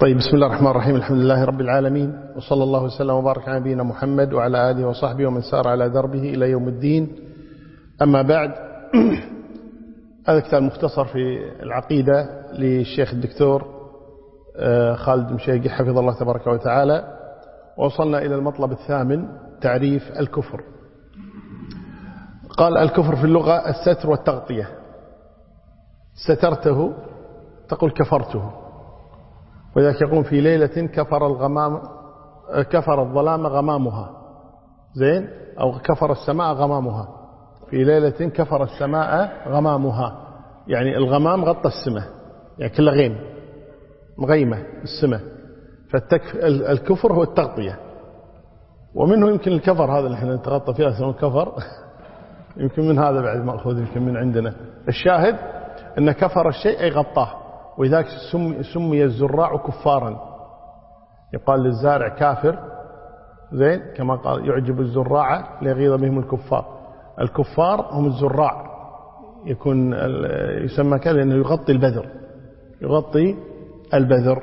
طيب بسم الله الرحمن الرحيم. الحمد لله رب العالمين وصلى الله وسلم وبارك على نبينا محمد وعلى آله وصحبه ومن سار على دربه إلى يوم الدين. أما بعد هذا كتاب مختصر في العقيدة للشيخ الدكتور خالد مشيقي حفظ الله تبارك وتعالى. وصلنا إلى المطلب الثامن تعريف الكفر. قال الكفر في اللغة الستر والتغطية. سترته تقول كفرته. وذلك يقول في ليلة كفر الغمام كفر الظلام غمامها. زين؟ أو كفر السماء غمامها. في ليلة كفر السماء غمامها. يعني الغمام غطى السماء. يعني كله غيم. مغيمة السماء. فالكفر هو التغطية. ومنه يمكن الكفر هذا اللي إحنا نتغطى فيها اسمه الكفر يمكن من هذا بعد مأخوذ يمكن من عندنا. الشاهد أن كفر الشيء أي غطاه. ولذلك سمي الزراع كفارا. يقال للزارع كافر. زين؟ كما قال يعجب الزراع ليغيظ بهم الكفار. الكفار هم الزراع. يكون يسمى كذا لأنه يغطي البذر. يغطي البذر.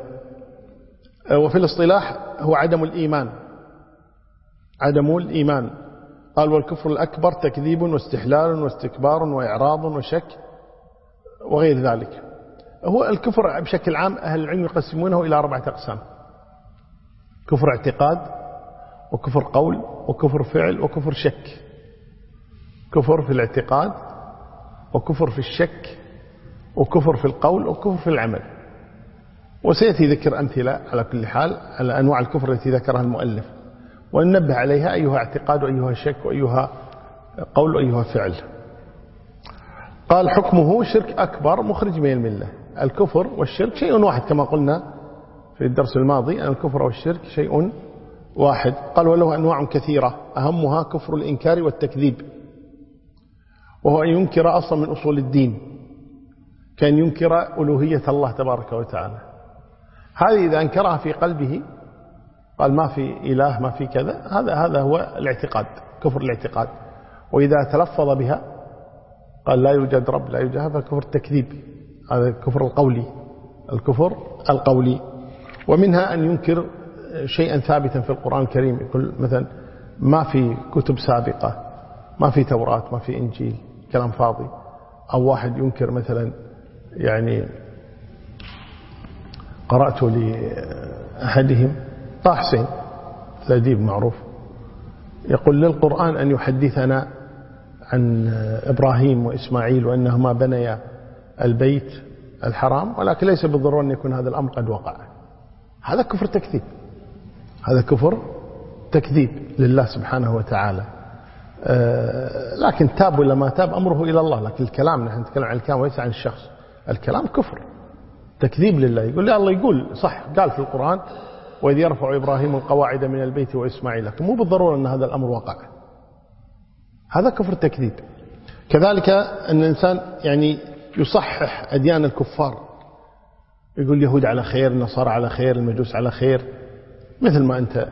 وفي الاصطلاح هو عدم الإيمان. عدم الإيمان. قال والكفر الأكبر تكذيب واستحلال واستكبار وإعراض وشك وغير ذلك. هو الكفر بشكل عام أهل العلم يقسمونه إلى أربعة أقسام. كفر اعتقاد وكفر قول وكفر فعل وكفر شك. كفر في الاعتقاد وكفر في الشك وكفر في القول وكفر في العمل. وسيأتي ذكر أمثلة على كل حال على أنواع الكفر التي ذكرها المؤلف. وننبه عليها أيها اعتقاد وأيها شك وأيها قول وأيها فعل. قال حكمه شرك أكبر مخرج من الملة. الكفر والشرك شيء واحد كما قلنا في الدرس الماضي أن الكفر والشرك شيء واحد. قال وله أنواع كثيرة أهمها كفر الإنكار والتكذيب وهو أن ينكر أصلا من أصول الدين كأن ينكر ألوهية الله تبارك وتعالى. هذه إذا أنكرها في قلبه قال ما في إله ما في كذا. هذا هذا هو الاعتقاد كفر الاعتقاد. وإذا تلفظ بها قال لا يوجد رب لا يوجد هذا كفر التكذيب. هذا الكفر القولي. الكفر القولي. ومنها أن ينكر شيئا ثابتا في القرآن الكريم. يقول مثلا ما في كتب سابقة ما في توراة ما في إنجيل كلام فاضي. أو واحد ينكر مثلا يعني قرأت لأحدهم طه حسين الأديب معروف. يقول للقرآن أن يحدثنا عن إبراهيم وإسماعيل وأنهما بنيا. البيت الحرام ولكن ليس بالضرورة أن يكون هذا الأمر قد وقع. هذا كفر تكذيب. هذا كفر تكذيب لله سبحانه وتعالى. لكن تاب ولا ما تاب أمره إلى الله. لكن الكلام نحن نتكلم عن الكلام وليس عن الشخص. الكلام كفر. تكذيب لله. يقول لي الله يقول صح قال في القرآن وإذ يرفع إبراهيم القواعد من البيت وإسماعيل. لكن مو بالضرورة أن هذا الأمر وقع. هذا كفر تكذيب. كذلك أن الإنسان يعني يصحح أديان الكفار. يقول اليهود على خير النصارى على خير المجوس على خير. مثل ما أنت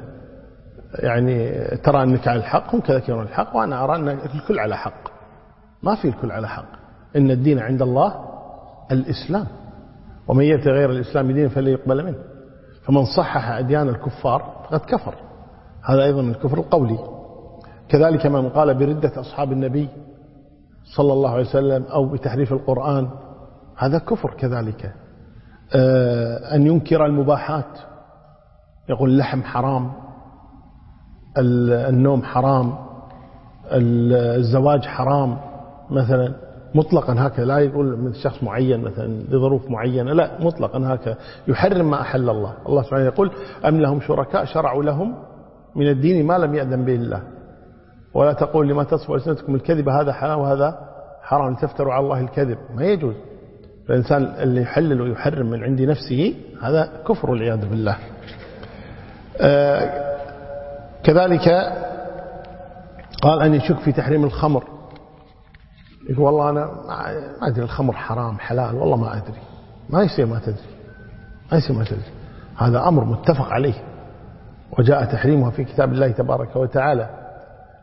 يعني ترى أنك على الحق هم كذلك يرون الحق وأنا أرى أن الكل على حق. ما في الكل على حق. إن الدين عند الله الإسلام. ومن يأتي غير الإسلام دين فلا يقبل منه. فمن صحح أديان الكفار فقد كفر. هذا أيضا من الكفر القولي. كذلك من قال بردة أصحاب النبي صلى الله عليه وسلم أو بتحريف القرآن هذا كفر كذلك. أن ينكر المباحات. يقول اللحم حرام النوم حرام الزواج حرام. مثلا مطلقا هكذا لا يقول من شخص معين مثلا لظروف معينة لا مطلقا هكذا. يحرم ما أحل الله. الله سبحانه يقول أم لهم شركاء شرعوا لهم من الدين ما لم يأذن به الله. ولا تقول لما تصف ألسنتكم الكذب هذا حلال وهذا حرام تفتروا على الله الكذب. ما يجوز. الإنسان اللي يحلل ويحرم من عند نفسه هذا كفر والعياذ بالله. آه كذلك قال أن يشك في تحريم الخمر. يقول والله أنا ما أدري الخمر حرام حلال والله ما أدري. ما يصير ما تدري. ما يصير ما تدري. هذا أمر متفق عليه. وجاء تحريمها في كتاب الله تبارك وتعالى.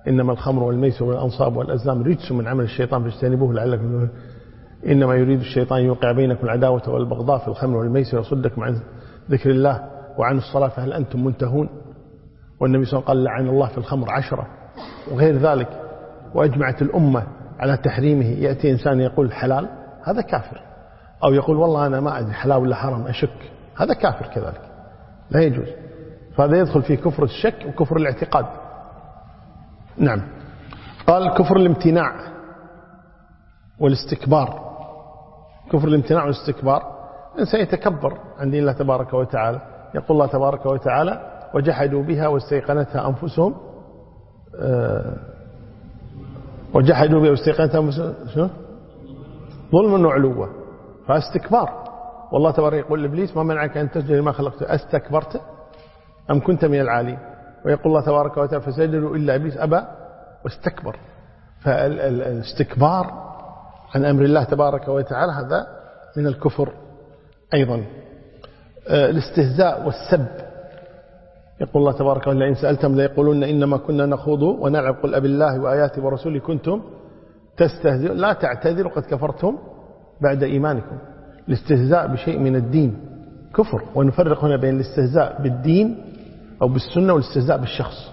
إنما الخمر والميسر والأنصاب والأزلام رجس من عمل الشيطان فاجتنبوه لعلكم إنما يريد الشيطان يوقع بينكم العداوة والبغضاء في الخمر والميسر ويصدكم عن ذكر الله وعن الصلاة فهل أنتم منتهون؟ والنبي صلى الله عليه وسلم قال لعن الله في الخمر عشرة. وغير ذلك وأجمعت الأمة على تحريمه. يأتي إنسان يقول حلال هذا كافر. أو يقول والله أنا ما أدري حلال ولا حرام أشك. هذا كافر كذلك. لا يجوز. فهذا يدخل في كفر الشك وكفر الاعتقاد. نعم. قال كفر الامتناع والاستكبار. كفر الامتناع والاستكبار. الإنسان يتكبر عن دين الله تبارك وتعالى. يقول الله تبارك وتعالى وجحدوا بها واستيقنتها أنفسهم. أه وجحدوا بها واستيقنتها أنفسهم. شو ظلما وعلوا فاستكبار. والله تبارك يقول لإبليس ما منعك أن تسجد لما خلقت. أستكبرت أم كنت من العالين؟ ويقول الله تبارك وتعالى فسجدوا إلا إبليس أبى واستكبر. فالاستكبار عن أمر الله تبارك وتعالى هذا من الكفر أيضا. آه، الاستهزاء والسب. يقول الله تبارك وتعالى إن سألتم ليقولون إنما كنا نخوض ونلعب. قل أب الله وآياته ورسوله كنتم تستهزئون. لا تعتذروا قد كفرتم بعد إيمانكم. الاستهزاء بشيء من الدين كفر. ونفرق هنا بين الاستهزاء بالدين أو بالسنة والاستهزاء بالشخص.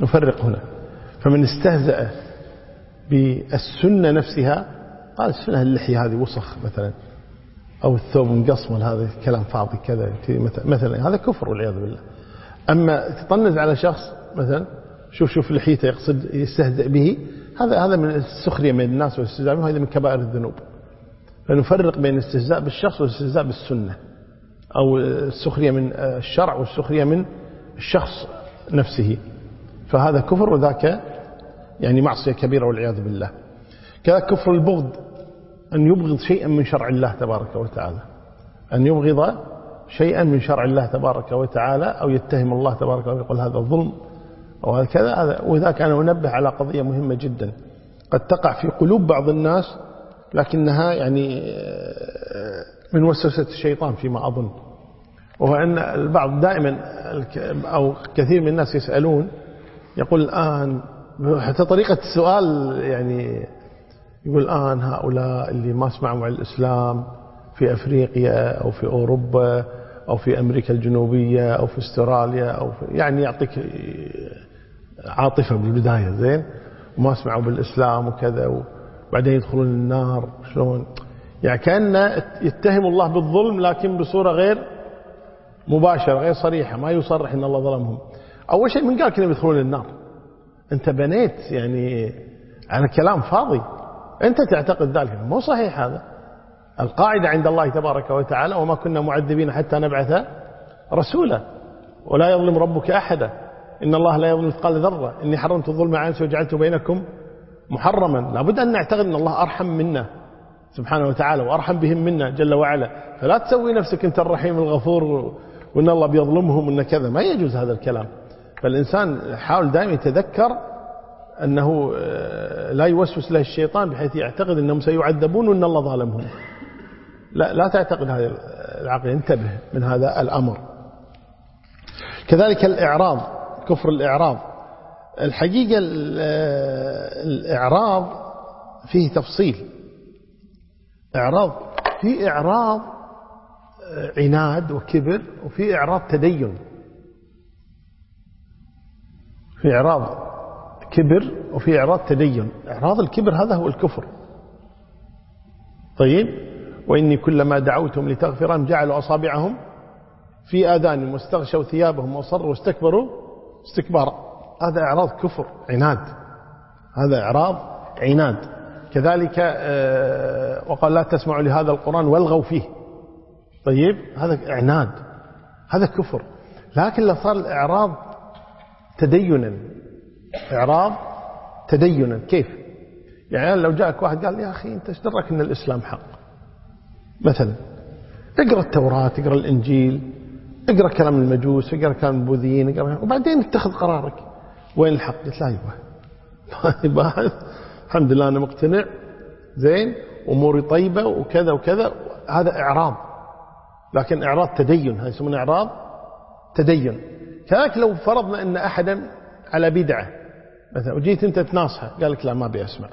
نفرق هنا. فمن استهزأ بالسنة نفسها قال السنة اللحية هذه وسخ مثلا أو الثوب مقصمل هذا كلام فاضي كذا مثلا هذا كفر والعياذ بالله. أما تطنز على شخص مثلا شوف شوف لحيته يقصد يستهزئ به هذا هذا من السخرية من الناس والاستهزاء هذا من كبائر الذنوب. فنفرق بين الاستهزاء بالشخص والاستهزاء بالسنة. أو السخرية من الشرع والسخرية من الشخص نفسه. فهذا كفر وذاك يعني معصية كبيرة والعياذ بالله. كذا كفر البغض أن يبغض شيئا من شرع الله تبارك وتعالى. أن يبغض شيئا من شرع الله تبارك وتعالى أو يتهم الله تبارك وتعالى ويقول هذا ظلم أو هذا كذا وذاك أنا أنبه على قضية مهمة جدا. قد تقع في قلوب بعض الناس لكنها يعني من وسوسة الشيطان فيما أظن. وهو أن البعض دائما أو كثير من الناس يسألون يقول الآن حتى طريقة السؤال يعني يقول الآن هؤلاء اللي ما سمعوا عن الإسلام في أفريقيا أو في أوروبا أو في أمريكا الجنوبية أو في أستراليا أو في يعني يعطيك عاطفة بالبداية زين؟ وما سمعوا بالإسلام وكذا وبعدين يدخلون النار شلون؟ يعني كأنه يتهم الله بالظلم لكن بصورة غير مباشرة غير صريحة ما يصرح أن الله ظلمهم. أول شيء من قال كذا يدخلون النار. أنت بنيت يعني على كلام فاضي. أنت تعتقد ذلك. مو صحيح هذا. القاعدة عند الله تبارك وتعالى وما كنا معذبين حتى نبعث رسولا. ولا يظلم ربك أحدا. إن الله لا يظلم مثقال ذرة. إني حرمت الظلم نفسي وجعلته بينكم محرما. لابد أن نعتقد أن الله أرحم منا. سبحانه وتعالى وأرحم بهم منا جل وعلا. فلا تسوي نفسك أنت الرحيم الغفور وأن الله بيظلمهم وأن كذا. ما يجوز هذا الكلام. فالإنسان حاول دائما يتذكر أنه آه، لا يوسوس له الشيطان بحيث يعتقد أنهم سيعذبون وأن الله ظالمهم. لا, لا تعتقد هذا العقل انتبه من هذا الأمر. كذلك الإعراض كفر الإعراض. الحقيقة آه، الإعراض فيه تفصيل. إعراض. في إعراض آه، عناد وكبر وفي إعراض تدين. في إعراض كبر وفي إعراض تدين. إعراض الكبر هذا هو الكفر. طيب؟ وإني كلما دعوتهم لتغفرهم جعلوا أصابعهم في آذانهم واستغشوا ثيابهم وصروا واستكبروا استكبارا. هذا إعراض كفر عناد. هذا إعراض عناد. كذلك آه، وقال لا تسمعوا لهذا القرآن والغوا فيه. طيب هذا عناد هذا كفر. لكن لو صار الإعراض تدينا إعراض تدينا كيف؟ يعني لو جاءك واحد قال يا أخي أنت إيش أن الإسلام حق؟ مثلا اقرأ التوراة اقرأ الإنجيل اقرأ كلام المجوس اقرأ كلام البوذيين اقرأ وبعدين اتخذ قرارك. وين الحق؟ قلت لا يبغى الحمد لله أنا مقتنع. زين أموري طيبة وكذا وكذا. هذا إعراض. لكن إعراض تدين هذا يسمونه إعراض تدين. كذلك لو فرضنا أن أحدا على بدعة مثلا وجيت أنت تناصحه قال لك لا ما أبي أسمع.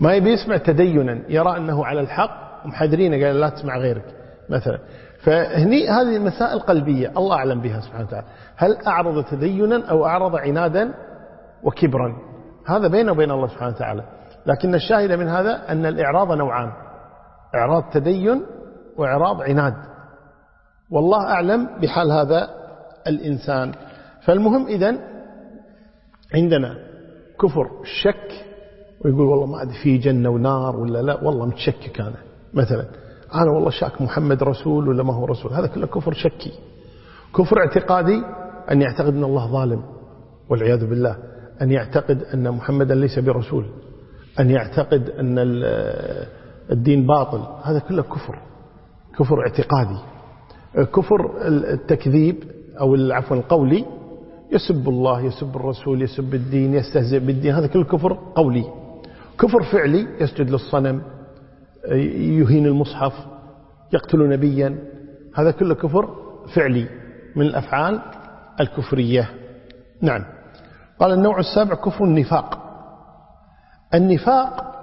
ما يبي يسمع تدينا يرى أنه على الحق ومحذرين قال لا تسمع غيرك مثلا. فهني هذه مسائل قلبية الله أعلم بها سبحانه وتعالى. هل أعرض تدينا أو أعرض عنادا وكبرا؟ هذا بينه وبين الله سبحانه وتعالى. لكن الشاهد من هذا أن الإعراض نوعان. إعراض تدين وإعراض عناد. والله أعلم بحال هذا الإنسان. فالمهم إذن عندنا كفر الشك ويقول والله ما أدري في جنة ونار ولا لا. والله متشكك أنا. مثلا أنا والله شاك محمد رسول ولا ما هو رسول. هذا كله كفر شكي. كفر اعتقادي أن يعتقد أن الله ظالم. والعياذ بالله. أن يعتقد أن محمدا ليس برسول أن يعتقد أن الدين باطل. هذا كله كفر كفر اعتقادي. كفر التكذيب أو العفو القولي يسب الله يسب الرسول يسب الدين يستهزئ بالدين. هذا كله كفر قولي. كفر فعلي يسجد للصنم يهين المصحف يقتل نبيا. هذا كله كفر فعلي من الأفعال الكفرية. نعم. قال النوع السابع كفر النفاق. النفاق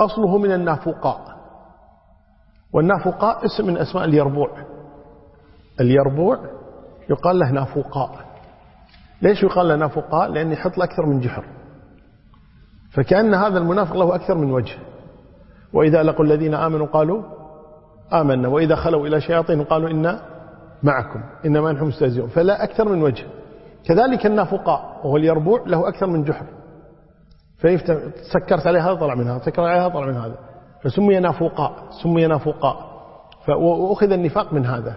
أصله من النافقاء. والنافقاء اسم من أسماء اليربوع. اليربوع يقال له نافقاء. ليش يقال له نافقاء؟ لأن يحط له أكثر من جحر. فكأن هذا المنافق له أكثر من وجه. وإذا لقوا الذين آمنوا قالوا آمنا. وإذا خلوا إلى شياطين قالوا إنا معكم. إنما نحن مستهزئون. فلا أكثر من وجه. كذلك النافقاء وهو اليربوع له أكثر من جحر. فسكرت عليه هذا طلع من هذا سكرت عليه هذا طلع من هذا. فسمي نافقاء سمي نافقاء وأخذ النفاق من هذا.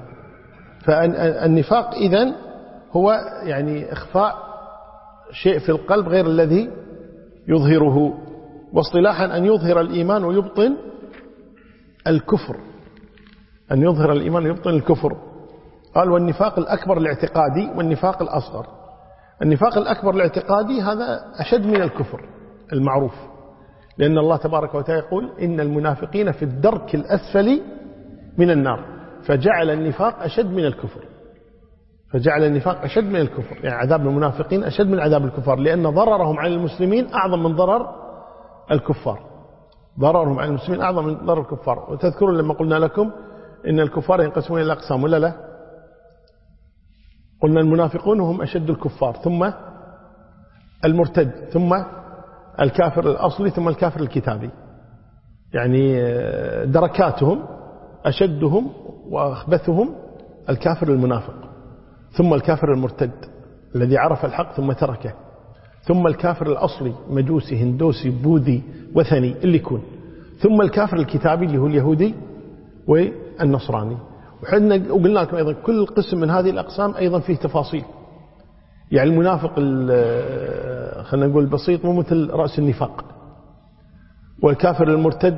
فالنفاق إذن هو يعني إخفاء شيء في القلب غير الذي يظهره. واصطلاحا أن يظهر الإيمان ويبطن الكفر. أن يظهر الإيمان ويبطن الكفر. قال والنفاق الأكبر الاعتقادي والنفاق الأصغر. النفاق الأكبر الاعتقادي هذا أشد من الكفر المعروف. لأن الله تبارك وتعالى يقول إن المنافقين في الدرك الأسفل من النار. فجعل النفاق أشد من الكفر. فجعل النفاق أشد من الكفر. يعني عذاب المنافقين أشد من عذاب الكفار. لأن ضررهم على المسلمين أعظم من ضرر الكفار. ضررهم على المسلمين أعظم من ضرر الكفار. وتذكرون لما قلنا لكم إن الكفار ينقسمون إلى أقسام ولا لا؟ قلنا المنافقون هم أشد الكفار ثم المرتد ثم الكافر الأصلي ثم الكافر الكتابي. يعني دركاتهم أشدهم وأخبثهم الكافر المنافق ثم الكافر المرتد الذي عرف الحق ثم تركه ثم الكافر الأصلي مجوسي هندوسي بوذي وثني اللي يكون ثم الكافر الكتابي اللي هو اليهودي والنصراني. وحنا وقلنا لكم أيضا كل قسم من هذه الأقسام أيضا فيه تفاصيل. يعني المنافق خلينا نقول البسيط مو مثل رأس النفاق. والكافر المرتد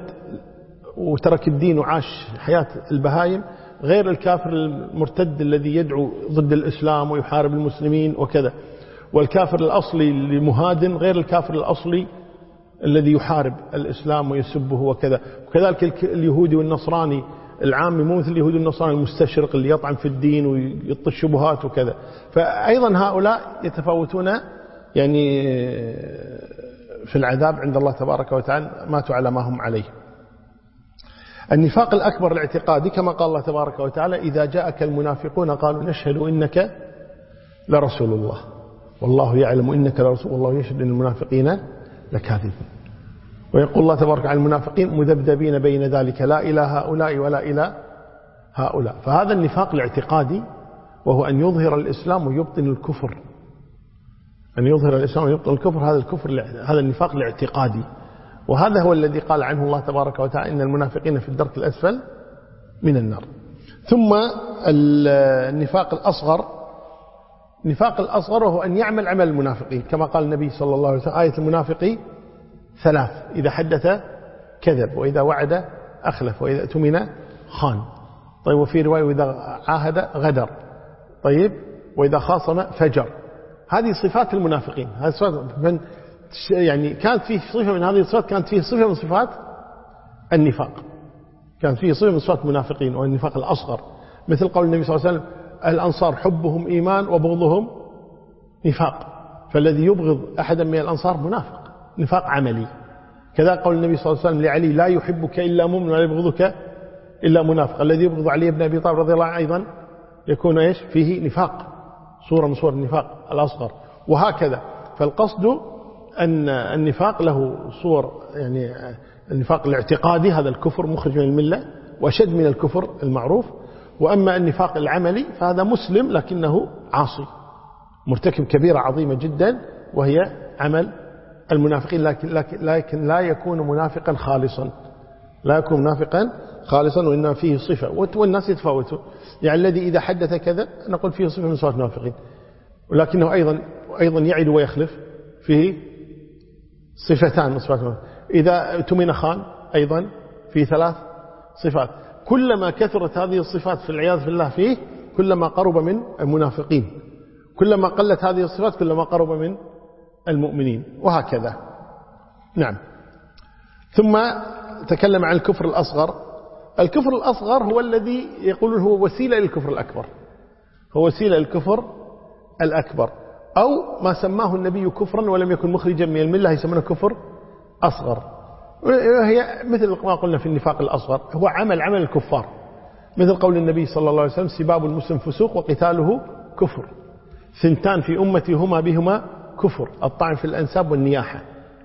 وترك الدين وعاش حياة البهايم غير الكافر المرتد الذي يدعو ضد الإسلام ويحارب المسلمين وكذا. والكافر الأصلي المهادن غير الكافر الأصلي الذي يحارب الإسلام ويسبه وكذا. وكذلك اليهودي والنصراني العامي مو مثل اليهودي والنصراني المستشرق اللي يطعن في الدين ويطش الشبهات وكذا. فأيضا هؤلاء يتفاوتون يعني في العذاب عند الله تبارك وتعالى ماتوا على ما هم عليه. النفاق الأكبر الاعتقادي كما قال الله تبارك وتعالى إذا جاءك المنافقون قالوا نشهد إنك لرسول الله. والله يعلم إنك لرسول الله يشهد إن المنافقين لكاذبون. ويقول الله تبارك عن المنافقين مذبذبين بين ذلك لا إلى هؤلاء ولا إلى هؤلاء. فهذا النفاق الاعتقادي وهو أن يظهر الإسلام ويبطن الكفر. أن يظهر الإسلام ويبطن الكفر هذا الكفر هذا النفاق الاعتقادي. وهذا هو الذي قال عنه الله تبارك وتعالى إن المنافقين في الدرك الأسفل من النار. ثم النفاق الأصغر. نفاق الأصغر وهو أن يعمل عمل المنافقين كما قال النبي صلى الله عليه وسلم آية المنافق ثلاث. إذا حدث كذب وإذا وعد أخلف وإذا اؤتمن خان. طيب وفي رواية وإذا عاهد غدر. طيب وإذا خاصم فجر. هذه صفات المنافقين. هذه صفات من يعني كانت فيه صفة من هذه الصفات كانت فيه صفة من صفات النفاق. كانت فيه صفة من صفات المنافقين والنفاق الأصغر. مثل قول النبي صلى الله عليه وسلم الأنصار حبهم إيمان وبغضهم نفاق. فالذي يبغض أحدا من الأنصار منافق. نفاق عملي. كذا قول النبي صلى الله عليه وسلم لعلي لا يحبك إلا مؤمن ولا يبغضك إلا منافق. الذي يبغض علي بن أبي طالب رضي الله عنه أيضا يكون إيش؟ فيه نفاق. صورة من صور النفاق الأصغر. وهكذا. فالقصد أن النفاق له صور يعني النفاق الاعتقادي هذا الكفر مخرج من الملة وأشد من الكفر المعروف. وأما النفاق العملي فهذا مسلم لكنه عاصي مرتكب كبيرة عظيمة جدا وهي عمل المنافقين لكن, لكن, لكن لا يكون منافقا خالصا. لا يكون منافقا خالصا وإنما فيه صفة. والناس يتفاوتوا يعني الذي إذا حدث كذا نقول فيه صفة من صفات المنافقين. ولكنه أيضا أيضا يعد ويخلف فيه صفتان من صفات المنافقين. إذا تمن خان أيضا في ثلاث صفات. كلما كثرت هذه الصفات في العياذ بالله فيه كلما قرب من المنافقين. كلما قلت هذه الصفات كلما قرب من المؤمنين وهكذا. نعم. ثم تكلم عن الكفر الأصغر. الكفر الأصغر هو الذي يقولون هو وسيلة للكفر الأكبر. هو وسيلة للكفر الأكبر. أو ما سماه النبي كفرا ولم يكن مخرجا من الملة يسمونه كفر أصغر. هي مثل ما قلنا في النفاق الأصغر هو عمل عمل الكفار. مثل قول النبي صلى الله عليه وسلم سباب المسلم فسوق وقتاله كفر. ثنتان في أمتي هما بهما كفر الطعن في الأنساب والنياحة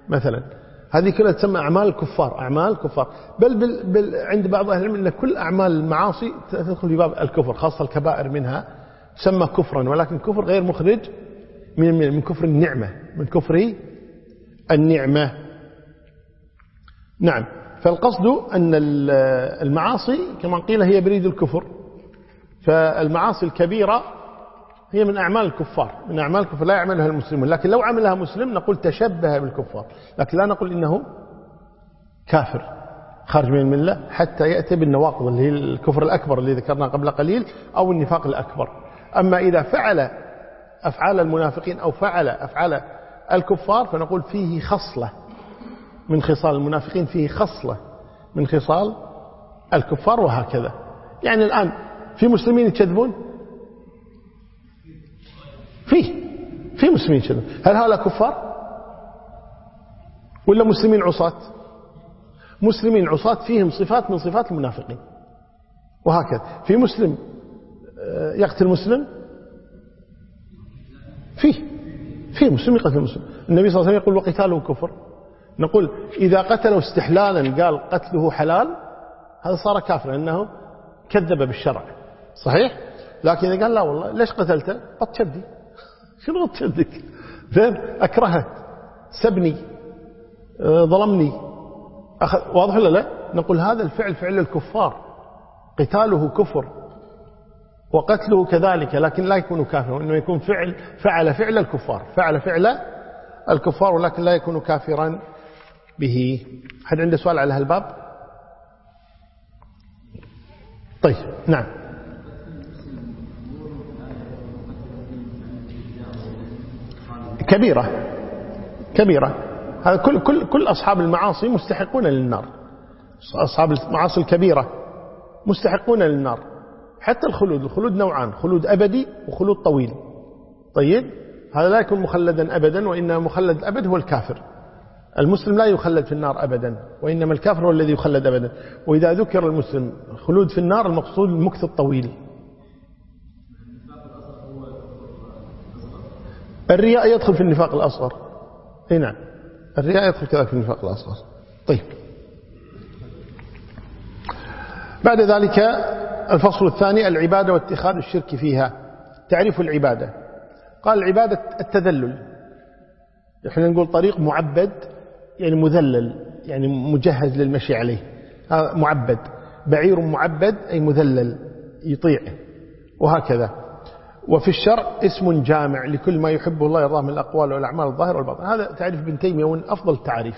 مثلا. هذه كلها تسمى أعمال الكفار أعمال كفار بل, بل, بل عند بعض أهل العلم أن كل أعمال المعاصي تدخل في باب الكفر خاصة الكبائر منها. تسمى كفرا ولكن كفر غير مخرج من, من كفر النعمة من كفر النعمة. نعم. فالقصد أن المعاصي كما قيل هي بريد الكفر. فالمعاصي الكبيرة هي من أعمال الكفار من أعمال الكفار. لا يعملها المسلمون. لكن لو عملها مسلم نقول تشبه بالكفار. لكن لا نقول إنه كافر خارج من الملة حتى يأتي بالنواقض اللي هي الكفر الأكبر اللي ذكرنا قبل قليل أو النفاق الأكبر. أما إذا فعل أفعال المنافقين أو فعل أفعال الكفار فنقول فيه خصلة من خصال المنافقين فيه خصلة من خصال الكفار وهكذا. يعني الآن في مسلمين يكذبون؟ فيه في مسلمين كذا هل هؤلاء كفار؟ ولا مسلمين عصاة؟ مسلمين عصاة فيهم صفات من صفات المنافقين. وهكذا. في مسلم آه، يقتل مسلم؟ فيه فيه مسلم يقتل مسلم. النبي صلى الله عليه وسلم يقول وقتاله كفر. نقول إذا قتله استحلالا قال قتله حلال هذا صار كافر لأنه كذب بالشرع. صحيح؟ لكن إذا قال لا والله ليش قتلته؟ بط شدي. شنو تشدك زين أكرهه. سبني. آه، ظلمني. أخذ واضح ولا لا؟ نقول هذا الفعل فعل الكفار. قتاله كفر. وقتله كذلك لكن لا يكون كافرا وإنه يكون فعل فعل فعل الكفار. فعل فعل الكفار ولكن لا يكون كافرا به. هل عنده سؤال على هالباب؟ طيب نعم. كبيرة. كبيرة. هذا كل كل كل أصحاب المعاصي مستحقون للنار. أصحاب المعاصي الكبيرة مستحقون للنار. حتى الخلود الخلود نوعان خلود أبدي وخلود طويل. طيب؟ هذا لا يكون مخلدا أبدا وإنما مخلد الأبد هو الكافر. المسلم لا يخلد في النار أبدا وإنما الكافر هو الذي يخلد أبدا. وإذا ذكر المسلم خلود في النار المقصود المكث الطويل. الرياء يدخل في النفاق الأصغر. أي نعم. الرياء يدخل كذلك في النفاق الأصغر. طيب. بعد ذلك الفصل الثاني العبادة واتخاذ الشرك فيها. تعريف العبادة. قال العبادة التذلل. إحنا نقول طريق معبد يعني مذلل يعني مجهز للمشي عليه. معبد. بعير معبد أي مذلل يطيع وهكذا. وفي الشرع اسم جامع لكل ما يحبه الله يرضاه من الأقوال والأعمال الظاهرة والباطن هذا تعريف ابن تيمية من أفضل التعريف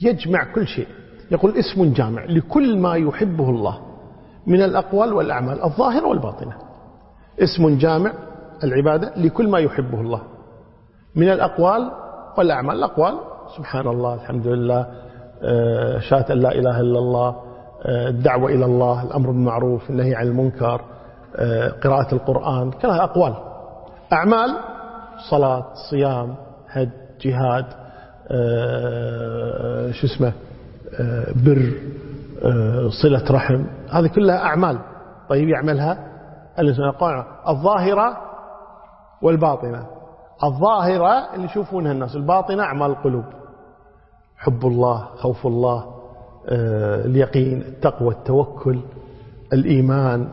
يجمع كل شيء. يقول اسم جامع لكل ما يحبه الله من الأقوال والأعمال الظاهرة والباطنة. اسم جامع العبادة لكل ما يحبه الله من الأقوال والأعمال. الأقوال سبحان الله الحمد لله آه، شهادة لا إله إلا الله آه، الدعوة إلى الله الأمر بالمعروف النهي عن المنكر قراءة القرآن كلها أقوال. أعمال صلاة صيام حج جهاد آه، شو اسمه آه، بر آه، صلة رحم هذه كلها أعمال. طيب يعملها الظاهرة والباطنة. الظاهرة اللي يشوفونها الناس الباطنة أعمال القلوب. حب الله خوف الله آه، اليقين التقوى التوكل. الإيمان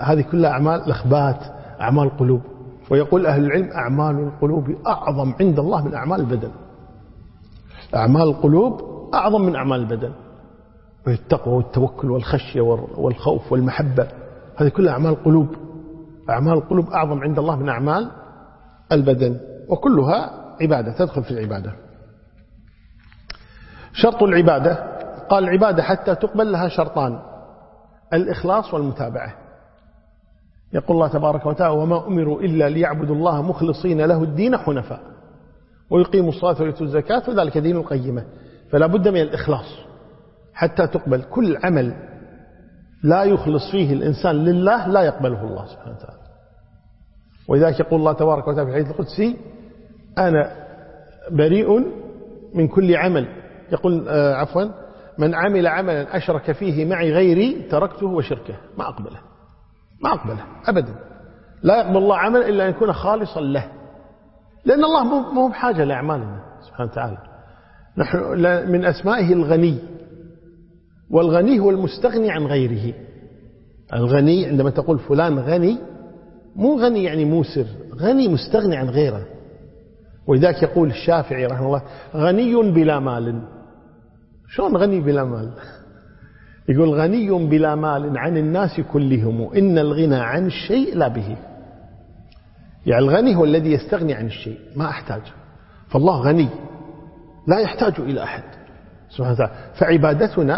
هذه كلها أعمال الإخبات أعمال القلوب. ويقول أهل العلم أعمال القلوب أعظم عند الله من أعمال البدن. أعمال القلوب أعظم من أعمال البدن. التقوى والتوكل والخشية والخوف والمحبة هذه كلها أعمال القلوب. أعمال القلوب أعظم عند الله من أعمال البدن. وكلها عبادة تدخل في العبادة. شرط العبادة قال العبادة حتى تقبل لها شرطان. الإخلاص والمتابعة. يقول الله تبارك وتعالى وما أمروا إلا ليعبدوا الله مخلصين له الدين حنفاء. ويقيموا الصلاة ويؤتوا الزكاة وذلك دين القيمة. فلا بد من الإخلاص حتى تقبل كل عمل لا يخلص فيه الإنسان لله لا يقبله الله سبحانه وتعالى. ولذلك يقول الله تبارك وتعالى في الحديث القدسي أنا بريء من كل عمل. يقول آه عفوا من عمل عملا أشرك فيه معي غيري تركته وشركه. ما أقبله. ما أقبله. أبدا. لا يقبل الله عمل إلا أن يكون خالصا له. لأن الله مو بحاجة لأعمالنا سبحانه وتعالى. نحن من أسمائه الغني. والغني هو المستغني عن غيره. الغني عندما تقول فلان غني مو غني يعني موسر. غني مستغني عن غيره. ولذلك يقول الشافعي رحمه الله غني بلا مال. شلون غني بلا مال؟ يقول غني بلا مال عن الناس كلهم إن الغنى عن الشيء لا به. يعني الغني هو الذي يستغني عن الشيء ما أحتاج فالله غني لا يحتاج إلى أحد. سبحانه وتعالى. فعبادتنا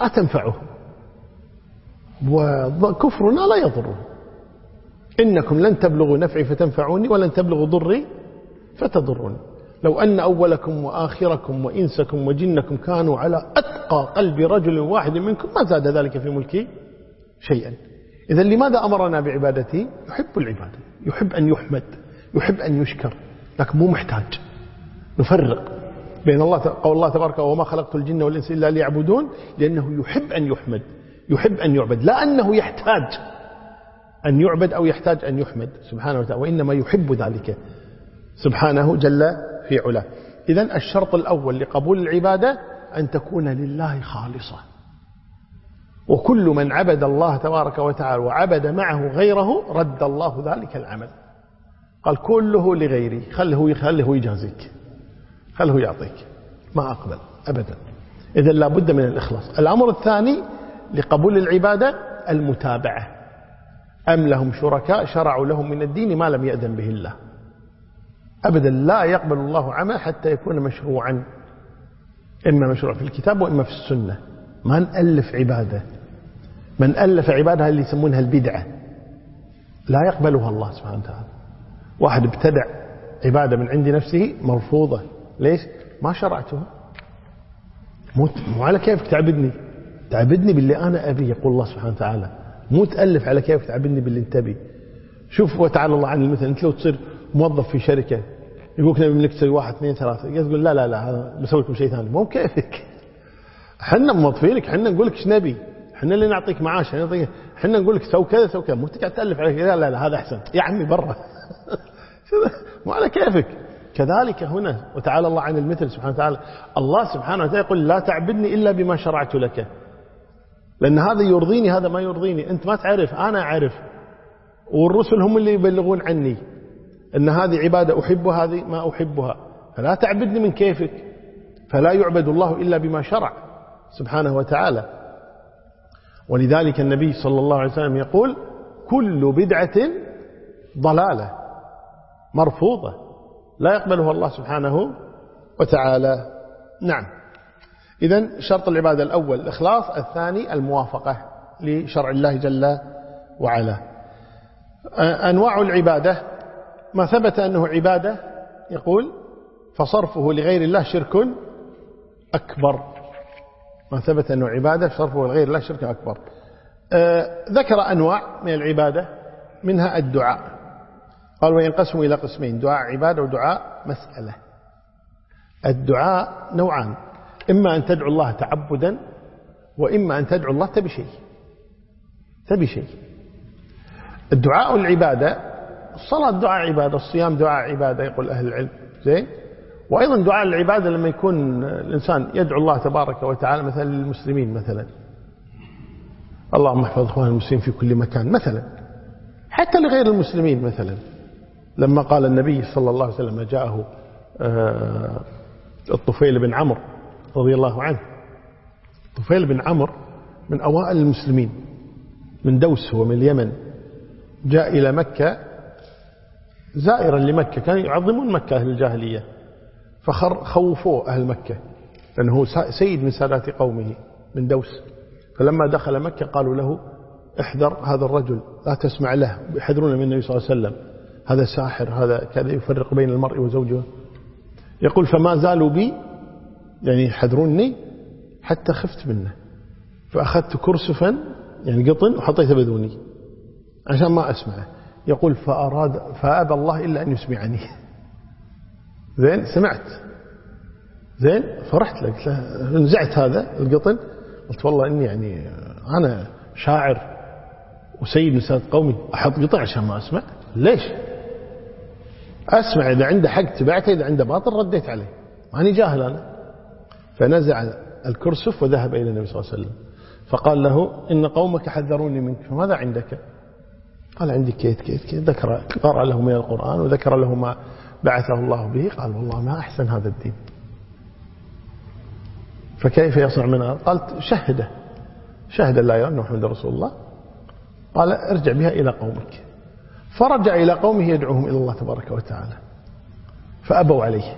لا تنفعه وكفرنا لا يضره إنكم لن تبلغوا نفعي فتنفعوني ولن تبلغوا ضري فتضروني. لو أن أولكم وآخركم وإنسكم وجنكم كانوا على أتقى قلب رجل واحد منكم ما زاد ذلك في ملكي شيئا. إذا لماذا أمرنا بعبادته يحب العبادة يحب أن يحمد يحب أن يشكر لكن مو محتاج. نفرق بين الله قول الله تبارك وما خلقت الجن والإنس إلا ليعبدون لأنه يحب أن يحمد يحب أن يعبد لا أنه يحتاج أن يعبد أو يحتاج أن يحمد. سبحانه وتعالى وإنما يحب ذلك. سبحانه جل في علاه. إذا الشرط الأول لقبول العبادة أن تكون لله خالصة. وكل من عبد الله تبارك وتعالى وعبد معه غيره رد الله ذلك العمل. قال كله لغيري خله خله يجازيك خله يعطيك. ما أقبل أبدا. إذا لابد من الإخلاص. الأمر الثاني لقبول العبادة المتابعة. أم لهم شركاء شرعوا لهم من الدين ما لم يأذن به الله. أبدا لا يقبل الله عمل حتى يكون مشروعا. إما مشروع في الكتاب وإما في السنة. ما نألف عبادة. من ألف عبادة اللي يسمونها البدعة. لا يقبلها الله سبحانه وتعالى. واحد ابتدع عبادة من عند نفسه مرفوضة. ليش؟ ما شرعتها. مو على كيفك تعبدني. تعبدني باللي أنا أبي يقول الله سبحانه وتعالى. مو تألف على كيفك تعبدني باللي أنت أبي شوف وتعالى الله عن المثل أنت لو تصير موظف في شركة يقولك نبي منك تسوي واحد اثنين ثلاثة. تقول لا لا لا هذا بسوي لكم شيء ثاني. مو كيفك إحنا موظفينك إحنا نقول لك نبي. إحنا اللي نعطيك معاش إحنا نقول لك سوي كذا سوي كذا. مو تقعد تألف عليك لا لا لا هذا أحسن. يا عمي برا. مو على كيفك. كذلك هنا وتعالى الله عن المثل سبحانه وتعالى. الله سبحانه وتعالى يقول لا تعبدني إلا بما شرعت لك. لأن هذا يرضيني هذا ما يرضيني. أنت ما تعرف أنا أعرف. والرسل هم اللي يبلغون عني. أن هذه عبادة أحبها هذه ما أحبها. فلا تعبدني من كيفك. فلا يعبد الله إلا بما شرع سبحانه وتعالى. ولذلك النبي صلى الله عليه وسلم يقول كل بدعة ضلالة مرفوضة لا يقبلها الله سبحانه وتعالى. نعم. إذا شرط العبادة الأول الإخلاص الثاني الموافقة لشرع الله جل وعلا. أنواع العبادة ما ثبت أنه عبادة يقول فصرفه لغير الله شرك أكبر. ما ثبت أنه عبادة فصرفه لغير الله شرك أكبر. آه ذكر أنواع من العبادة منها الدعاء. قال وينقسم إلى قسمين دعاء عبادة ودعاء مسألة. الدعاء نوعان إما أن تدعو الله تعبدا وإما أن تدعو الله تبي شيء. تبي شيء. الدعاء العبادة الصلاة دعاء عبادة الصيام دعاء عبادة يقول أهل العلم. زين؟ وأيضا دعاء العبادة لما يكون الإنسان يدعو الله تبارك وتعالى مثلا للمسلمين مثلا. اللهم احفظ إخوان المسلمين في كل مكان مثلا. حتى لغير المسلمين مثلا. لما قال النبي صلى الله عليه وسلم جاءه آه، الطفيل بن عمرو رضي الله عنه. طفيل بن عمرو من أوائل المسلمين من دوس هو من اليمن. جاء إلى مكة زائرا لمكة كانوا يعظمون مكة أهل الجاهلية فخوفوه أهل مكة لأنه سيد من سادات قومه من دوس. فلما دخل مكة قالوا له احذر هذا الرجل لا تسمع له يحذرون من النبي صلى الله عليه وسلم هذا ساحر هذا كذا يفرق بين المرء وزوجه. يقول فما زالوا بي يعني يحذروني حتى خفت منه فأخذت كرسفا يعني قطن وحطيته بذوني عشان ما أسمعه. يقول فأراد فأبى الله إلا أن يسمعني. زين سمعت. زين فرحت له قلت له نزعت هذا القطن. قلت والله إني يعني أنا شاعر وسيد نساء قومي أحط قطع عشان ما أسمع. ليش؟ أسمع إذا عنده حق تبعته إذا عنده باطل رديت عليه. ماني جاهل أنا. فنزع الكرسف وذهب إلى النبي صلى الله عليه وسلم. فقال له إن قومك حذروني منك فماذا عندك؟ قال عندي كيت كيت كيت. ذكر قرأ له من القرآن وذكر له ما بعثه الله به. قال والله ما أحسن هذا الدين. فكيف يصنع منها قال تشهد. شهد لا إله إلا محمد رسول الله. قال ارجع بها إلى قومك. فرجع إلى قومه يدعوهم إلى الله تبارك وتعالى. فأبوا عليه.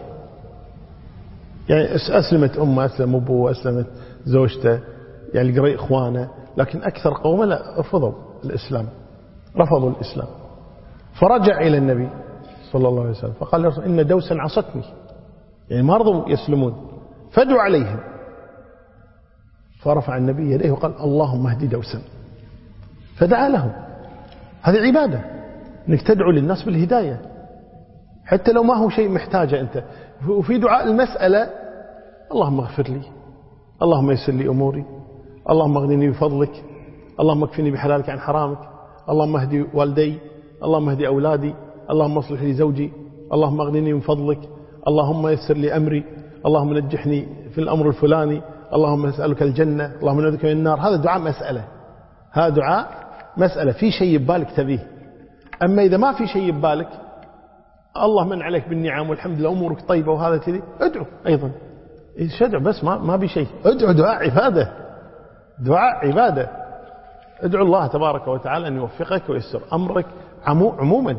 يعني أسلمت أمه أسلم أبوه أسلمت زوجته يعني قري إخوانه. لكن أكثر قومه لا رفضوا الإسلام. رفضوا الإسلام. فرجع إلى النبي صلى الله عليه وسلم فقال إن دوسا عصتني. يعني ما رضوا يسلمون. فادعوا عليهم. فرفع النبي يديه وقال اللهم اهدي دوسا. فدعا لهم. هذه عبادة. إنك تدعو للناس بالهداية. حتى لو ما هو شيء محتاجة أنت. وفي دعاء المسألة اللهم اغفر لي. اللهم يسر لي أموري. اللهم اغنني بفضلك. اللهم اكفني بحلالك عن حرامك. اللهم اهدي والدي اللهم اهدي أولادي اللهم اصلح لي زوجي اللهم أغنني من فضلك اللهم يسر لي أمري اللهم نجحني في الأمر الفلاني اللهم نسألك الجنة اللهم نعوذ من النار. هذا دعاء مسألة. هذا دعاء مسألة. في شيء ببالك تبيه. أما إذا ما في شيء ببالك الله من عليك بالنعم والحمد لله أمورك طيبة وهذا كذي ادعو أيضا. ادعو بس ما ما بشيء ادعو دعاء عبادة. دعاء عبادة. ادعو الله تبارك وتعالى أن يوفقك ويسر أمرك عموما.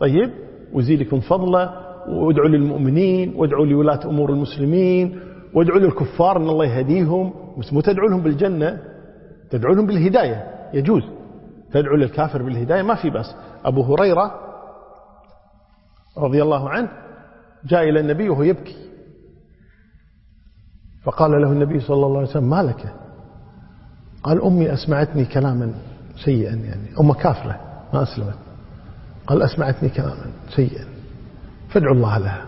طيب ويزيدك من فضله وادعو للمؤمنين وادعو لولاة أمور المسلمين وادعو للكفار أن الله يهديهم. بس مو تدعو لهم بالجنة تدعو لهم بالهداية. يجوز. تدعو للكافر بالهداية ما في بس أبو هريرة رضي الله عنه جاء إلى النبي وهو يبكي. فقال له النبي صلى الله عليه وسلم ما لك؟ قال أمي أسمعتني كلاما سيئا يعني. أم كافرة ما أسلمت. قال أسمعتني كلاما سيئا فادعوا الله لها.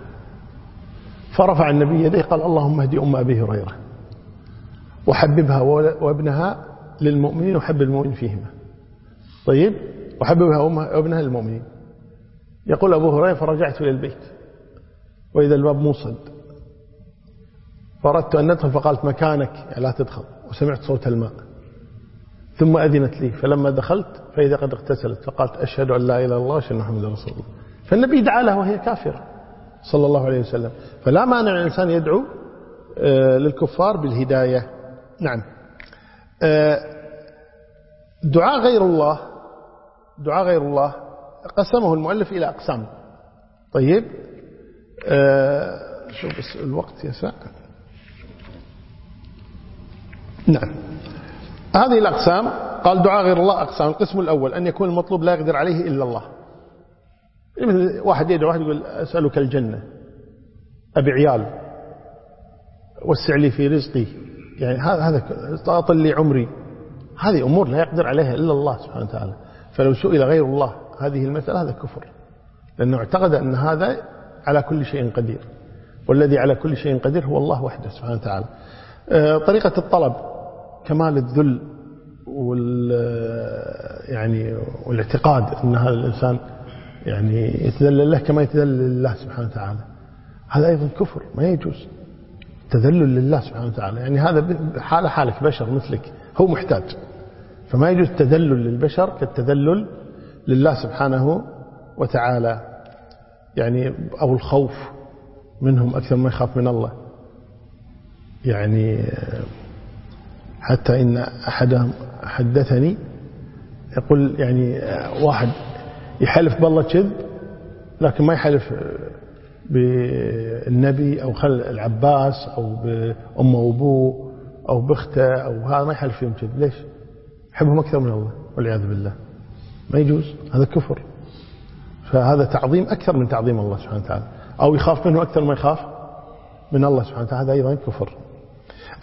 فرفع النبي يديه قال اللهم اهدي أم أبي هريرة وحببها وابنها للمؤمنين وحب المؤمن فيهما. طيب وحببها أمها وابنها للمؤمنين. يقول أبو هريرة فرجعت إلى البيت وإذا الباب موصد فأردت أن ندخل فقالت مكانك لا تدخل. وسمعت صوت الماء. ثم أذنت لي. فلما دخلت فإذا قد اغتسلت فقالت أشهد أن لا إله إلا الله وأشهد أن محمدا رسول الله. فالنبي دعا لها وهي كافرة صلى الله عليه وسلم. فلا مانع الإنسان يدعو آه، للكفار بالهداية. نعم. آه، دعاء غير الله دعاء غير الله قسمه المؤلف إلى أقسام. طيب. آه، شوف بس الوقت يسع نعم. هذه الأقسام قال دعاء غير الله أقسام القسم الأول أن يكون المطلوب لا يقدر عليه إلا الله. مثل واحد يدعو واحد يقول أسألك الجنة أبي عيال وسع لي في رزقي. يعني هذا أطل لي عمري. هذه أمور لا يقدر عليها إلا الله سبحانه وتعالى. فلو سئل غير الله هذه المسألة هذا كفر. لأنه اعتقد أن هذا على كل شيء قدير. والذي على كل شيء قدير هو الله وحده سبحانه وتعالى. آه، طريقة الطلب. كمال الذل وال يعني والاعتقاد أن هذا الإنسان يعني يتذلل له كما يتذلل لله سبحانه وتعالى. هذا أيضا كفر ما يجوز. تذلل لله سبحانه وتعالى. يعني هذا حالة حالك بشر مثلك هو محتاج. فما يجوز التذلل للبشر كالتذلل لله سبحانه وتعالى. يعني أو الخوف منهم أكثر ما يخاف من الله. يعني حتى إن أحدهم حدثني يقول يعني واحد يحلف بالله كذب لكن ما يحلف بالنبي أو خل العباس أو بأمه وأبوه أو بأخته أو هذا ما يحلف فيهم كذب ليش؟ يحبهم أكثر من الله والعياذ بالله. ما يجوز هذا كفر. فهذا تعظيم أكثر من تعظيم الله سبحانه وتعالى. أو يخاف منه أكثر ما يخاف من الله سبحانه وتعالى هذا أيضا كفر.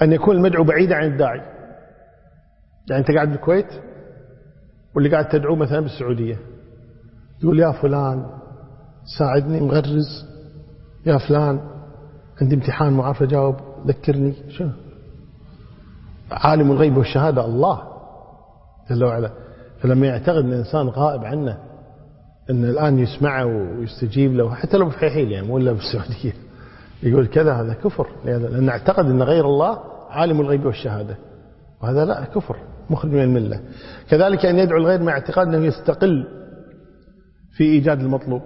أن يكون المدعو بعيدا عن الداعي. يعني أنت قاعد بالكويت واللي قاعد تدعوه مثلا بالسعودية تقول يا فلان ساعدني مغرز. يا فلان عندي امتحان ما عارف أجاوب ذكرني. شو؟ عالم الغيب والشهادة الله جل وعلا. فلما يعتقد أن الإنسان غائب عنه أن الآن يسمعه ويستجيب له حتى لو بفحيحيل يعني ولا بالسعودية. يقول كذا هذا كفر. لأن اعتقد أن غير الله عالم الغيب والشهادة. وهذا لا كفر مخرج من الملة. كذلك أن يدعو الغير مع اعتقاد أنه يستقل في إيجاد المطلوب.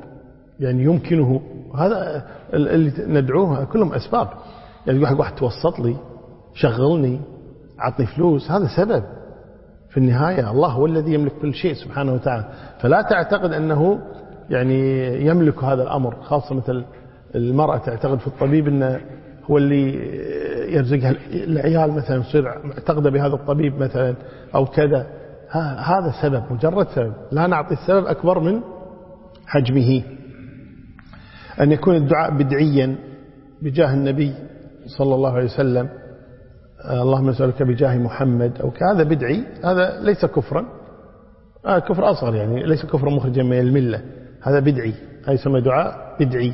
يعني يمكنه. هذا اللي ندعوه كلهم أسباب. يعني واحد واحد توسط لي شغلني عطني فلوس. هذا سبب. في النهاية الله هو الذي يملك كل شيء سبحانه وتعالى. فلا تعتقد أنه يعني يملك هذا الأمر خاصة مثل المرأة تعتقد في الطبيب أنه هو اللي يرزقها العيال مثلا يصير معتقدة بهذا الطبيب مثلا أو كذا. هذا سبب مجرد سبب. لا نعطي السبب أكبر من حجمه. أن يكون الدعاء بدعيا بجاه النبي صلى الله عليه وسلم. اللهم اسألك بجاه محمد أو كهذا بدعي هذا ليس كفرا. آه كفر أصغر يعني ليس كفرا مخرجا من الملة. هذا بدعي هذا يسمى دعاء بدعي.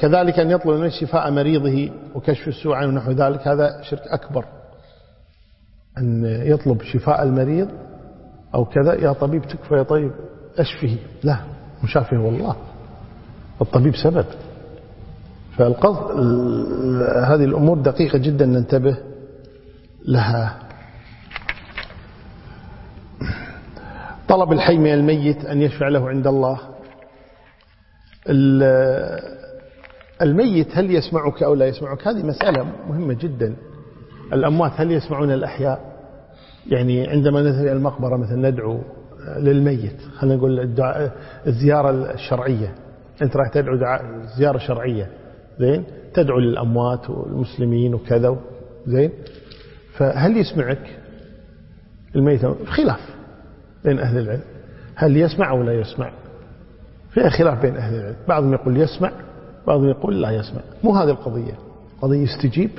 كذلك أن يطلب من شفاء مريضه وكشف السوء عنه ونحو ذلك. هذا شرك أكبر. أن يطلب شفاء المريض أو كذا يا طبيب تكفى يا طيب أشفه. لا مشافه والله. الطبيب سبب. فالقصد هذه الأمور دقيقة جدا ننتبه لها. طلب الحي من الميت أن يشفع له عند الله. الميت هل يسمعك أو لا يسمعك؟ هذه مسألة مهمة جدا. الأموات هل يسمعون الأحياء؟ يعني عندما نذهب إلى المقبرة مثلا ندعو للميت خلينا نقول الدعاء الزيارة الشرعية. أنت راح تدعو دعاء زيارة شرعية. زين؟ تدعو للأموات والمسلمين وكذا زين؟ فهل يسمعك الميت؟ خلاف بين أهل العلم. هل يسمع أو لا يسمع؟ في خلاف بين أهل العلم. بعضهم يقول يسمع بعضهم يقول لا يسمع. مو هذه القضية. قضية يستجيب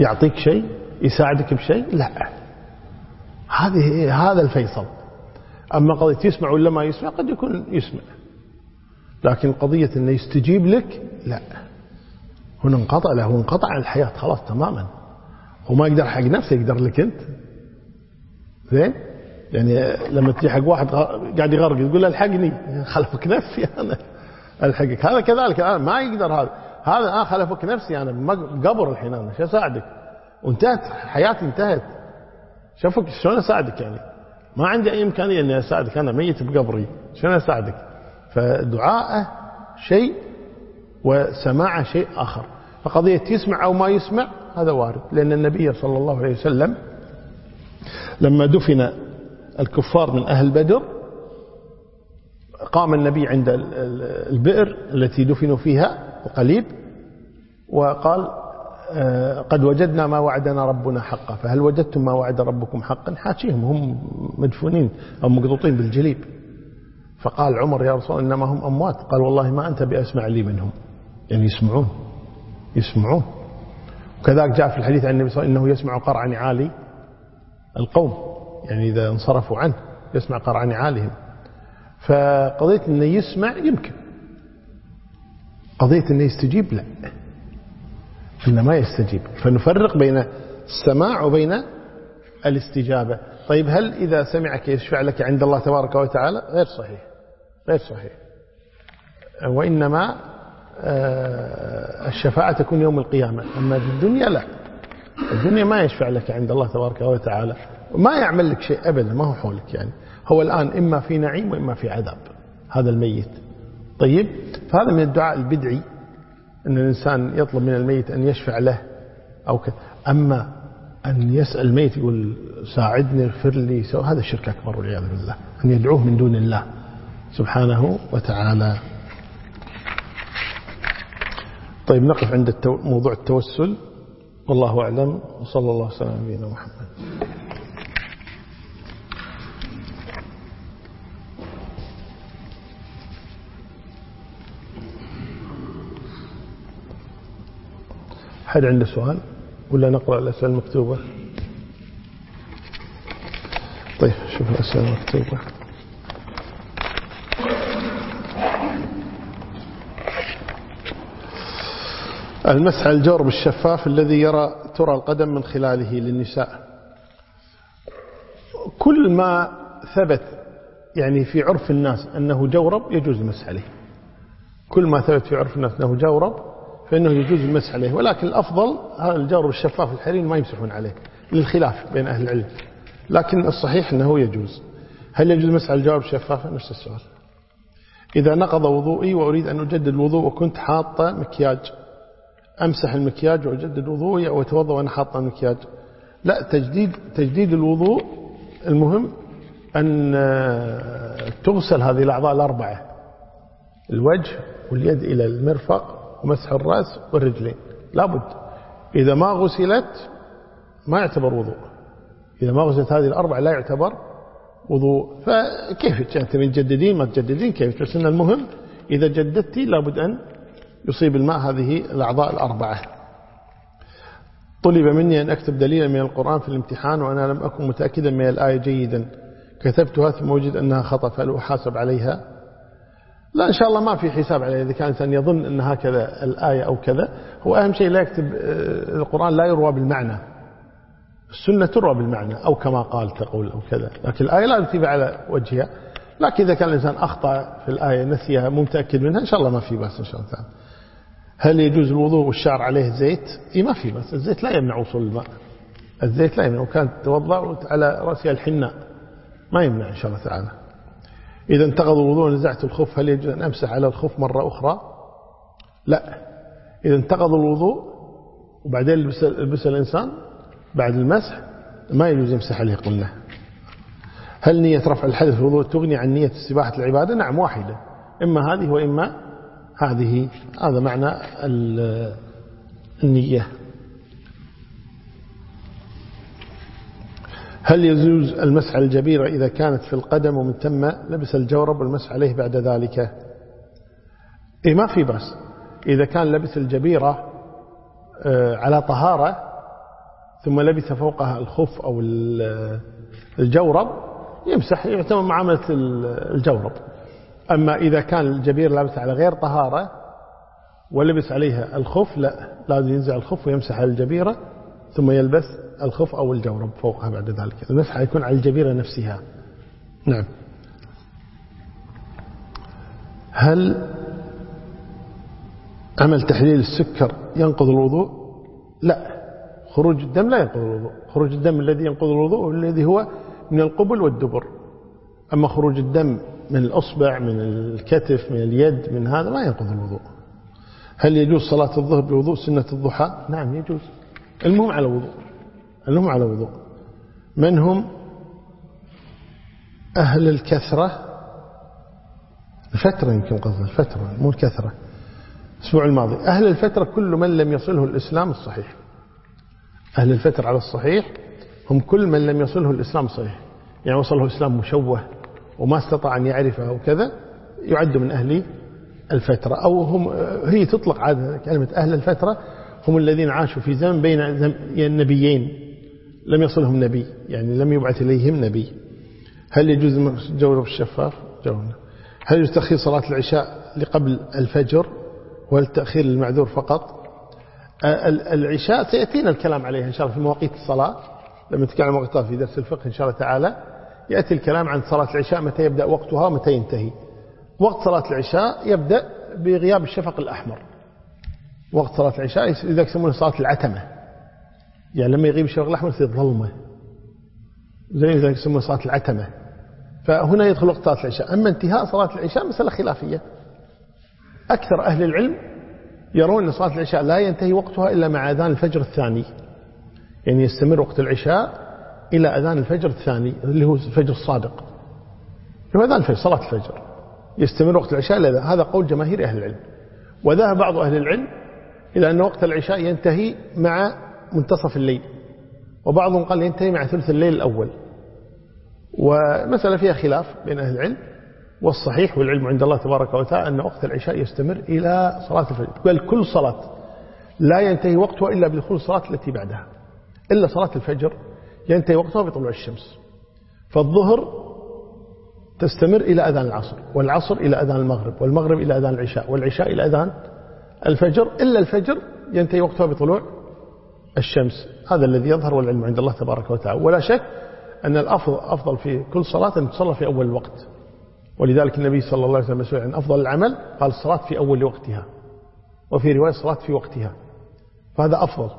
يعطيك شيء يساعدك بشيء لا. هذه هذا الفيصل. أما قضية يسمع ولا ما يسمع قد يكون يسمع. لكن قضية أنه يستجيب لك لا. هنا انقطع له انقطع عن الحياة خلاص تماما. هو ما يقدر حق نفسه يقدر لك أنت. زين؟ يعني لما تجي حق واحد قاعد يغرق تقول له الحقني. خلفك نفسي أنا. الحقك. هذا كذلك. أنا ما يقدر هذا. هذا أنا خلفك نفسي أنا. قبر الحين أنا. شو أساعدك؟ وانتهت حياتي انتهت. شوفك شلون أساعدك يعني؟ ما عندي أي إمكانية أني أساعدك. أنا ميت بقبري. شلون أساعدك؟ فدعاءه شيء وسماعه شيء آخر. فقضية يسمع أو ما يسمع هذا وارد. لأن النبي صلى الله عليه وسلم لما دفن الكفار من أهل بدر قام النبي عند البئر التي دفنوا فيها القليب وقال قد وجدنا ما وعدنا ربنا حقا فهل وجدتم ما وعد ربكم حقا؟ حاشيهم هم مدفونين أو مقضوطين بالجليب. فقال عمر يا رسول إنما هم أموات. قال والله ما أنت بأسمع لي منهم. يعني يسمعون يسمعون. وكذلك جاء في الحديث عن النبي صلى الله عليه وسلم إنه يسمع قرع نعالي القوم. يعني إذا انصرفوا عنه يسمع قرع نعالهم فقضية أنه يسمع يمكن. قضية أنه يستجيب لا. أنه ما يستجيب. فنفرق بين السماع وبين الاستجابة. طيب هل إذا سمعك يشفع لك عند الله تبارك وتعالى؟ غير صحيح. غير صحيح. وإنما آه، الشفاعة تكون يوم القيامة. أما في الدنيا لا. الدنيا ما يشفع لك عند الله تبارك وتعالى. ما يعمل لك شيء أبدا ما هو حولك يعني. هو الآن إما في نعيم وإما في عذاب هذا الميت. طيب؟ فهذا من الدعاء البدعي أن الإنسان يطلب من الميت أن يشفع له أو كذا. أما أن يسأل الميت يقول ساعدني اغفر لي سو هذا الشرك أكبر والعياذ بالله. أن يدعوه من دون الله سبحانه وتعالى. طيب نقف عند موضوع التوسل. والله أعلم. وصلى الله وسلم على نبينا محمد. حد عنده سؤال؟ ولا نقرأ الأسئلة المكتوبة؟ طيب شوف الأسئلة المكتوبة. المسح الجورب الشفاف الذي يرى ترى القدم من خلاله للنساء. كل ما ثبت يعني في عرف الناس أنه جورب يجوز المسح عليه كل ما ثبت في عرف الناس أنه جورب فإنه يجوز المسح عليه. ولكن الأفضل هذا الجورب الشفاف الحرير ما يمسحون عليه للخلاف بين أهل العلم. لكن الصحيح أنه يجوز. هل يجوز مسح الجورب الشفاف نفس السؤال. إذا نقض وضوئي وأريد أن أجدد الوضوء وكنت حاطة مكياج أمسح المكياج وأجدد وضوئي أو أتوضأ وأنا حاطة المكياج. لا تجديد تجديد الوضوء المهم أن تغسل هذه الأعضاء الأربعة الوجه واليد إلى المرفق ومسح الرأس والرجلين. لابد. إذا ما غسلت ما يعتبر وضوء. إذا ما غسلت هذه الأربعة لا يعتبر وضوء. فكيف أنت من تجددين ما تجددين كيف؟ بس إن المهم إذا جددتي لابد أن يصيب الماء هذه الأعضاء الأربعة. طلب مني أن أكتب دليلا من القرآن في الامتحان وأنا لم أكن متأكدا من الآية جيدا. كتبتها ثم وجد أنها خطأ فهل أحاسب عليها. لا إن شاء الله ما في حساب عليه. إذا كان إنسان يظن أن هكذا الآية أو كذا هو أهم شيء لا يكتب آه، القرآن لا يروى بالمعنى. السنة تروى بالمعنى أو كما قال تقول أو كذا. لكن الآية لا تكتب على وجهها. لكن إذا كان الإنسان أخطأ في الآية نسيها مو متأكد منها إن شاء الله ما في بس إن شاء الله. تعالى هل يجوز الوضوء والشعر عليه زيت؟ إيه ما في بس الزيت لا يمنع وصول الماء. الزيت لا يمنع. وكانت توضأ على رأسها الحناء. ما يمنع إن شاء الله تعالى. إذا انتقض الوضوء ونزعت الخف هل يجوز أن أمسح على الخف مرة أخرى؟ لا. إذا انتقض الوضوء وبعدين لبس الإنسان بعد المسح ما يجوز يمسح عليه قلنا هل نية رفع الحدث في الوضوء تغني عن نية استباحة العبادة؟ نعم واحدة. إما هذه وإما هذه. هذا معنى النية. هل يجوز المسح الجبيرة إذا كانت في القدم ومن ثم لبس الجورب والمسح عليه بعد ذلك؟ إيه ما في بس إذا كان لبس الجبيرة آه، على طهارة ثم لبس فوقها الخف أو الجورب يمسح يعتبر معاملة الجورب. أما إذا كان الجبير لابس على غير طهارة ولبس عليها الخف لا لازم ينزع الخف ويمسح على الجبيرة ثم يلبس الخف أو الجورب فوقها بعد ذلك. المسح يكون على الجبيرة نفسها. نعم. هل عمل تحليل السكر ينقض الوضوء؟ لا. خروج الدم لا ينقض الوضوء. خروج الدم الذي ينقض الوضوء الذي هو من القبل والدبر. أما خروج الدم من الأصبع من الكتف من اليد من هذا ما ينقض الوضوء. هل يجوز صلاة الظهر بوضوء سنة الضحى؟ نعم يجوز. المهم على وضوء المهم على وضوء من هم أهل الكثرة الفترة يمكن قصد الفترة مو الكثرة الأسبوع الماضي. أهل الفترة كل من لم يصله الإسلام الصحيح. أهل الفترة على الصحيح هم كل من لم يصله الإسلام الصحيح يعني وصله الإسلام مشوه وما استطاع أن يعرفه وكذا يعد من أهل الفترة. أو هم هي تطلق عادة كلمة أهل الفترة هم الذين عاشوا في زمن بين النبيين لم يصلهم نبي يعني لم يبعث إليهم نبي. هل يجوز الجورب الشفاف جورنا هل يجوز تأخير صلاة العشاء لقبل الفجر وهل التأخير للمعذور فقط؟ العشاء سيأتينا الكلام عليها إن شاء الله في مواقيت الصلاة. لما نتكلم عن مواقيتها في درس الفقه إن شاء الله تعالى يأتي الكلام عن صلاة العشاء متى يبدأ وقتها ومتى ينتهي. وقت صلاة العشاء يبدأ بغياب الشفق الأحمر. وقت صلاة العشاء إذا يسمونه صلاة العتمة. يعني لما يغيب الشفق الأحمر يصير ظلمة. زي إذا يسمونه صلاة العتمة. فهنا يدخل وقت صلاة العشاء. أما انتهاء صلاة العشاء مسألة خلافية. أكثر أهل العلم يرون أن صلاة العشاء لا ينتهي وقتها إلا مع أذان الفجر الثاني. يعني يستمر وقت العشاء إلى أذان الفجر الثاني اللي هو الفجر الصادق. هو أذان الفجر صلاة الفجر. يستمر وقت العشاء إلى هذا قول جماهير أهل العلم. وذهب بعض أهل العلم إلى أن وقت العشاء ينتهي مع منتصف الليل. وبعضهم قال ينتهي مع ثلث الليل الأول. ومسألة فيها خلاف بين أهل العلم. والصحيح والعلم عند الله تبارك وتعالى أن وقت العشاء يستمر إلى صلاة الفجر. بل كل صلاة لا ينتهي وقتها إلا بدخول الصلاة التي بعدها. إلا صلاة الفجر ينتهي وقتها بطلوع الشمس. فالظهر تستمر إلى أذان العصر والعصر إلى أذان المغرب والمغرب إلى أذان العشاء والعشاء إلى أذان الفجر. إلا الفجر ينتهي وقتها بطلوع الشمس. هذا الذي يظهر والعلم عند الله تبارك وتعالى. ولا شك أن الأفضل أفضل في كل صلاة أن تصلى في أول الوقت. ولذلك النبي صلى الله عليه وسلم مسؤول عن أفضل العمل قال الصلاة في أول وقتها. وفي رواية الصلاة في وقتها. فهذا أفضل.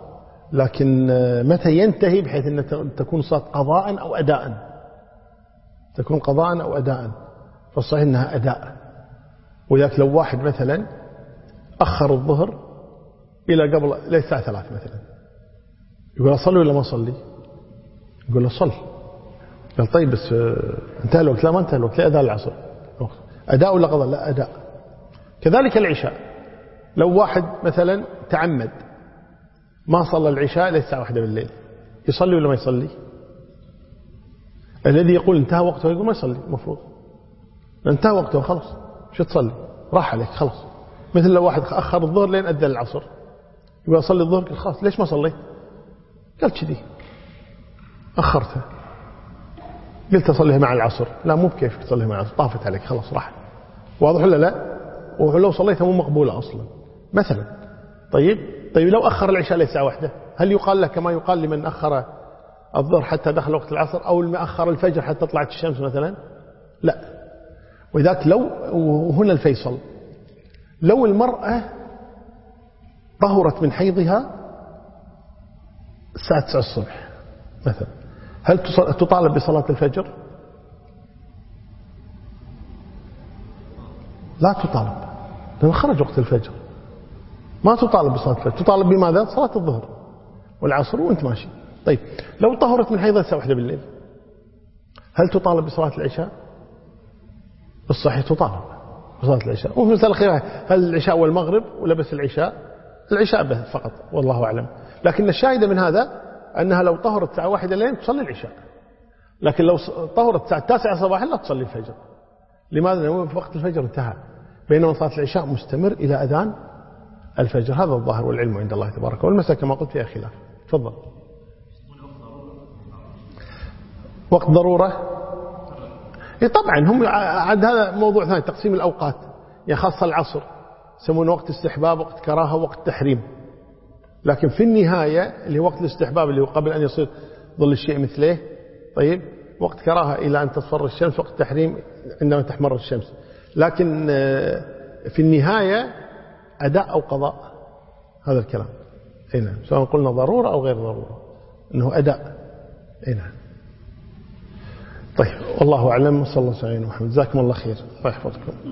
لكن متى ينتهي بحيث أن تكون صلاة قضاء أو أداء؟ تكون قضاء أو أداء. فالصحيح أنها أداء. ولذلك لو واحد مثلا أخر الظهر إلى قبل ليس الساعة ثلاث مثلا. يقول أصلي ولا ما أصلي يقول له صل. قال طيب بس انتهى الوقت. لا ما انتهى الوقت. لا أذان العصر. أداء ولا قضاء؟ لا أداء. كذلك العشاء. لو واحد مثلا تعمد ما صلى العشاء إلى الساعة واحدة بالليل يصلي ولا ما يصلي؟ الذي يقول انتهى وقته يقول ما يصلي المفروض انتهى وقته خلاص. شو تصلي؟ راح عليك خلاص. مثل لو واحد أخر الظهر لين أذن العصر. يقول أصلي الظهر خلاص ليش ما صليت؟ قال كذي. أخرته. قلت أصليها مع العصر. لا مو بكيف تصليها مع العصر. طافت عليك خلاص راح. واضح ولا لا؟ ولو صليتها مو مقبولة أصلا. مثلا. طيب؟ طيب لو أخر العشاء للساعة واحدة هل يقال له كما يقال لمن أخر الظهر حتى دخل وقت العصر أو المأخر الفجر حتى طلعت الشمس مثلا؟ لا. وذاك لو وهنا الفيصل. لو المرأة طهرت من حيضها الساعة 9 الصبح مثلا. هل تطالب بصلاة الفجر؟ لا تطالب لأنه خرج وقت الفجر. ما تطالب بصلاة الفجر تطالب بماذا؟ صلاة الظهر والعصر وأنت ماشي. طيب لو طهرت من حيضها الساعة واحدة بالليل هل تطالب بصلاة العشاء؟ الصحيح تطالب بصلاة العشاء. وفي مسألة خيرها هل العشاء والمغرب ولا بس العشاء؟ العشاء فقط والله أعلم. لكن الشاهد من هذا أنها لو طهرت الساعة واحدة لين تصلي العشاء. لكن لو طهرت الساعة التاسعة صباحا لا تصلي الفجر. لماذا؟ لأنه في وقت الفجر انتهى. بينما صلاة العشاء مستمر إلى أذان الفجر. هذا الظاهر والعلم عند الله تبارك والمساء كما قلت فيها خلاف تفضل. وقت ضرورة؟ طبعا هم عاد هذا موضوع ثاني تقسيم الأوقات. يعني خاصة العصر. يسمون وقت استحباب وقت كراهة وقت تحريم. لكن في النهاية اللي هو وقت الاستحباب اللي هو قبل أن يصير ظل الشيء مثله طيب وقت كراهة إلى أن تصفر الشمس وقت تحريم عندما تحمر الشمس. لكن آه، في النهاية أداء أو قضاء. هذا الكلام. هنا سواء قلنا ضرورة أو غير ضرورة. أنه أداء. هنا طيب والله أعلم. صلى الله عليه وسلم جزاكم الله خير. الله يحفظكم.